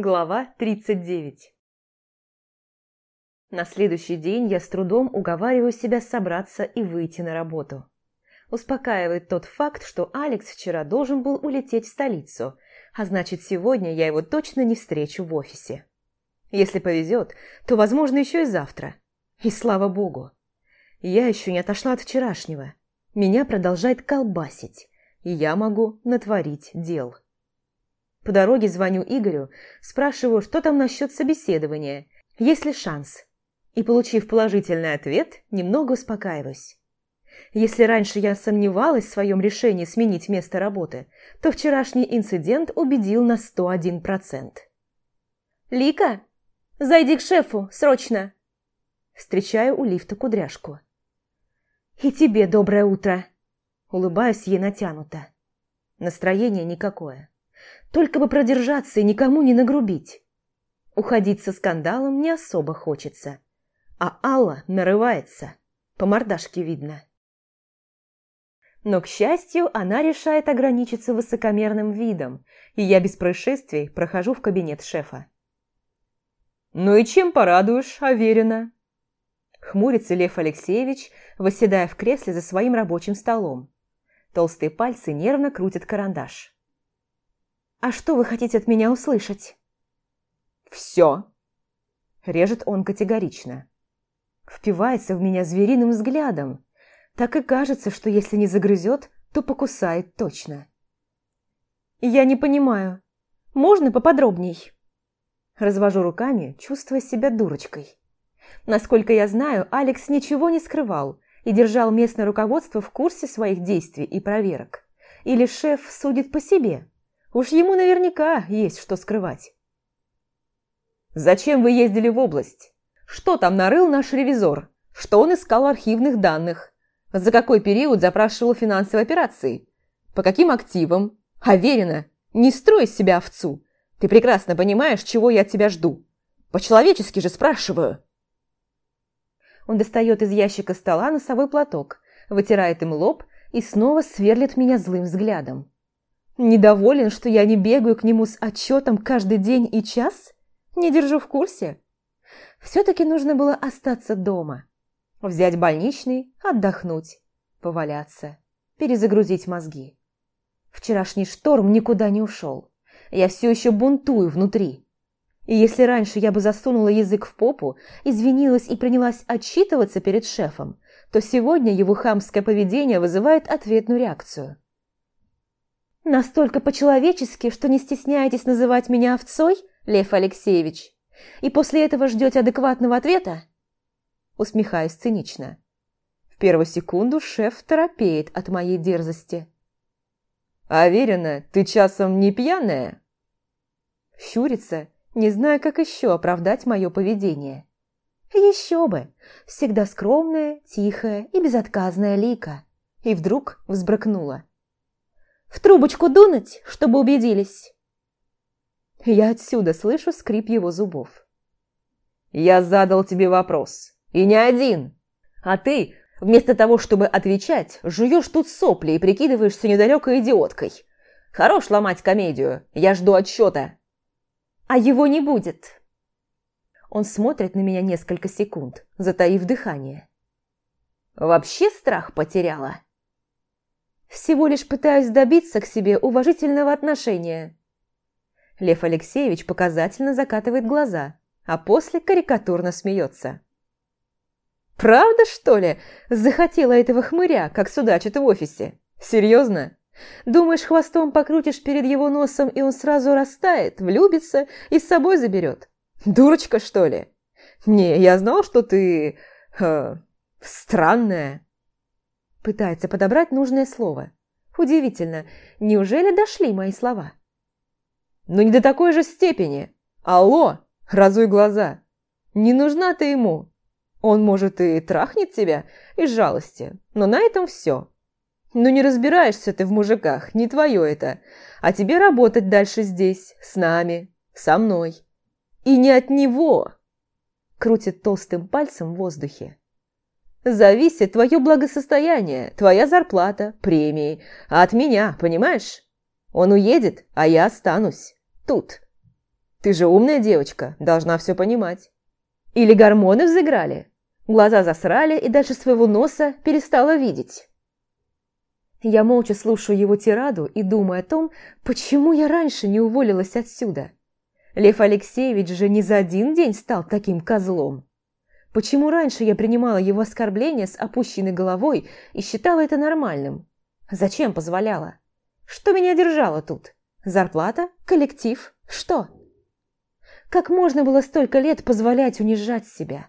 Глава 39 На следующий день я с трудом уговариваю себя собраться и выйти на работу. Успокаивает тот факт, что Алекс вчера должен был улететь в столицу, а значит, сегодня я его точно не встречу в офисе. Если повезет, то, возможно, еще и завтра. И слава богу. Я еще не отошла от вчерашнего. Меня продолжает колбасить, и я могу натворить дел. По дороге звоню Игорю, спрашиваю, что там насчет собеседования, есть ли шанс. И, получив положительный ответ, немного успокаиваюсь. Если раньше я сомневалась в своем решении сменить место работы, то вчерашний инцидент убедил на 101%. «Лика, зайди к шефу, срочно!» Встречаю у лифта кудряшку. «И тебе доброе утро!» Улыбаюсь ей натянуто. Настроение никакое. Только бы продержаться и никому не нагрубить. Уходить со скандалом не особо хочется. А Алла нарывается. По мордашке видно. Но, к счастью, она решает ограничиться высокомерным видом, и я без происшествий прохожу в кабинет шефа. «Ну и чем порадуешь, Аверина?» Хмурится Лев Алексеевич, восседая в кресле за своим рабочим столом. Толстые пальцы нервно крутят карандаш. «А что вы хотите от меня услышать?» «Все!» Режет он категорично. Впивается в меня звериным взглядом. Так и кажется, что если не загрызет, то покусает точно. «Я не понимаю. Можно поподробней?» Развожу руками, чувствуя себя дурочкой. Насколько я знаю, Алекс ничего не скрывал и держал местное руководство в курсе своих действий и проверок. Или шеф судит по себе, Уж ему наверняка есть что скрывать. «Зачем вы ездили в область? Что там нарыл наш ревизор? Что он искал архивных данных? За какой период запрашивал финансовые операции? По каким активам? Аверина, не строй из себя овцу. Ты прекрасно понимаешь, чего я от тебя жду. По-человечески же спрашиваю». Он достает из ящика стола носовой платок, вытирает им лоб и снова сверлит меня злым взглядом. Недоволен, что я не бегаю к нему с отчетом каждый день и час? Не держу в курсе? Все-таки нужно было остаться дома. Взять больничный, отдохнуть, поваляться, перезагрузить мозги. Вчерашний шторм никуда не ушел. Я все еще бунтую внутри. И если раньше я бы засунула язык в попу, извинилась и принялась отчитываться перед шефом, то сегодня его хамское поведение вызывает ответную реакцию. Настолько по-человечески, что не стесняетесь называть меня овцой, Лев Алексеевич, и после этого ждете адекватного ответа? Усмехаюсь цинично. В первую секунду шеф торопеет от моей дерзости. «Аверина, ты часом не пьяная?» Щурится, не зная, как еще оправдать мое поведение. Еще бы! Всегда скромная, тихая и безотказная Лика. И вдруг взбрыкнула. В трубочку дунуть, чтобы убедились?» Я отсюда слышу скрип его зубов. «Я задал тебе вопрос. И не один. А ты, вместо того, чтобы отвечать, жуешь тут сопли и прикидываешься недалекой идиоткой. Хорош ломать комедию. Я жду отчета». «А его не будет». Он смотрит на меня несколько секунд, затаив дыхание. «Вообще страх потеряла?» Всего лишь пытаюсь добиться к себе уважительного отношения. Лев Алексеевич показательно закатывает глаза, а после карикатурно смеется. «Правда, что ли, захотела этого хмыря, как судачит в офисе? Серьезно? Думаешь, хвостом покрутишь перед его носом, и он сразу растает, влюбится и с собой заберет? Дурочка, что ли? Не, я знал, что ты... Э, странная». Пытается подобрать нужное слово. Удивительно, неужели дошли мои слова? Но не до такой же степени. Алло, разуй глаза. Не нужна ты ему. Он, может, и трахнет тебя из жалости, но на этом все. Ну не разбираешься ты в мужиках, не твое это. А тебе работать дальше здесь, с нами, со мной. И не от него. Крутит толстым пальцем в воздухе зависит твое благосостояние, твоя зарплата, премии. А от меня, понимаешь? Он уедет, а я останусь. Тут. Ты же умная девочка, должна все понимать. Или гормоны взыграли, глаза засрали и дальше своего носа перестала видеть. Я молча слушаю его тираду и думаю о том, почему я раньше не уволилась отсюда. Лев Алексеевич же не за один день стал таким козлом. Почему раньше я принимала его оскорбления с опущенной головой и считала это нормальным? Зачем позволяла? Что меня держало тут? Зарплата? Коллектив? Что? Как можно было столько лет позволять унижать себя?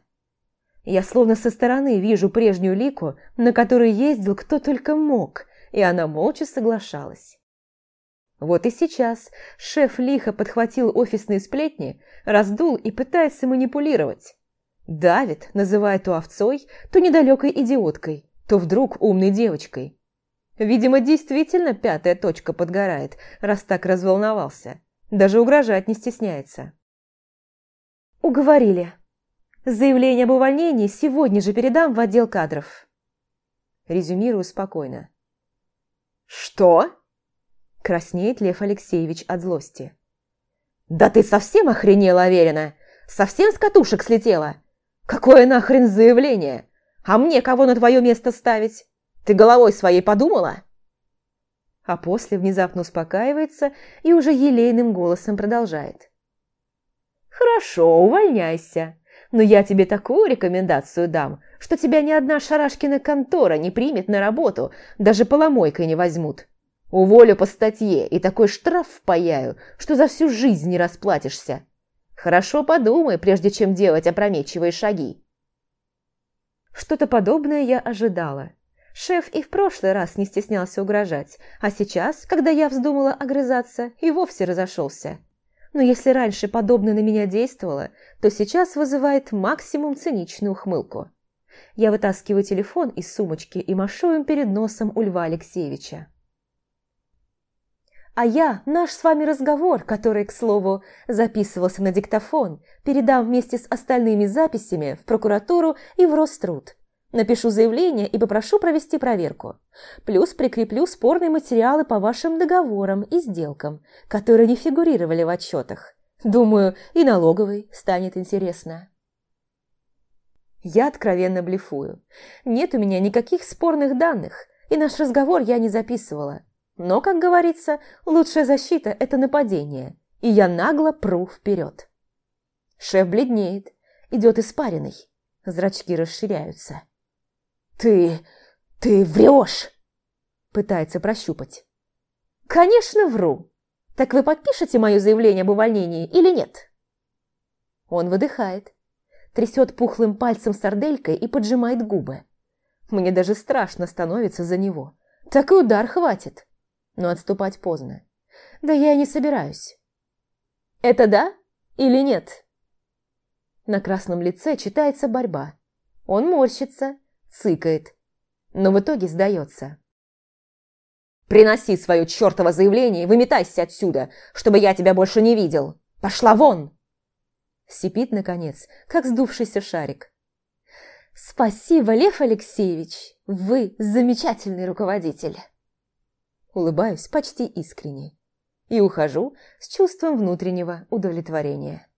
Я словно со стороны вижу прежнюю лику, на которой ездил кто только мог, и она молча соглашалась. Вот и сейчас шеф лихо подхватил офисные сплетни, раздул и пытается манипулировать. Давит, называя то овцой, то недалекой идиоткой, то вдруг умной девочкой. Видимо, действительно пятая точка подгорает, раз так разволновался. Даже угрожать не стесняется. Уговорили. Заявление об увольнении сегодня же передам в отдел кадров. Резюмирую спокойно. «Что?» – краснеет Лев Алексеевич от злости. «Да ты совсем охренела, Аверина? Совсем с катушек слетела? Какое нахрен заявление? А мне кого на твое место ставить? Ты головой своей подумала?» А после внезапно успокаивается и уже елейным голосом продолжает. «Хорошо, увольняйся. Но я тебе такую рекомендацию дам, что тебя ни одна шарашкина контора не примет на работу, даже поломойкой не возьмут. Уволю по статье и такой штраф впаяю, что за всю жизнь не расплатишься. Хорошо подумай, прежде чем делать опрометчивые шаги. Что-то подобное я ожидала. Шеф и в прошлый раз не стеснялся угрожать, а сейчас, когда я вздумала огрызаться, и вовсе разошелся. Но если раньше подобное на меня действовало, то сейчас вызывает максимум циничную ухмылку. Я вытаскиваю телефон из сумочки и машу им перед носом у Льва Алексеевича. А я наш с вами разговор, который, к слову, записывался на диктофон, передам вместе с остальными записями в прокуратуру и в Роструд. Напишу заявление и попрошу провести проверку. Плюс прикреплю спорные материалы по вашим договорам и сделкам, которые не фигурировали в отчетах. Думаю, и налоговый станет интересно. Я откровенно блефую. Нет у меня никаких спорных данных, и наш разговор я не записывала. Но, как говорится, лучшая защита – это нападение, и я нагло пру вперед. Шеф бледнеет, идет испаренный, зрачки расширяются. «Ты... ты врешь!» Пытается прощупать. «Конечно вру. Так вы подпишете мое заявление об увольнении или нет?» Он выдыхает, трясет пухлым пальцем сарделькой и поджимает губы. Мне даже страшно становится за него. Так и удар хватит. Но отступать поздно. Да я и не собираюсь. «Это да или нет?» На красном лице читается борьба. Он морщится, цыкает, но в итоге сдается. «Приноси свое чертово заявление и выметайся отсюда, чтобы я тебя больше не видел! Пошла вон!» Сипит, наконец, как сдувшийся шарик. «Спасибо, Лев Алексеевич! Вы замечательный руководитель!» Улыбаюсь почти искренне и ухожу с чувством внутреннего удовлетворения.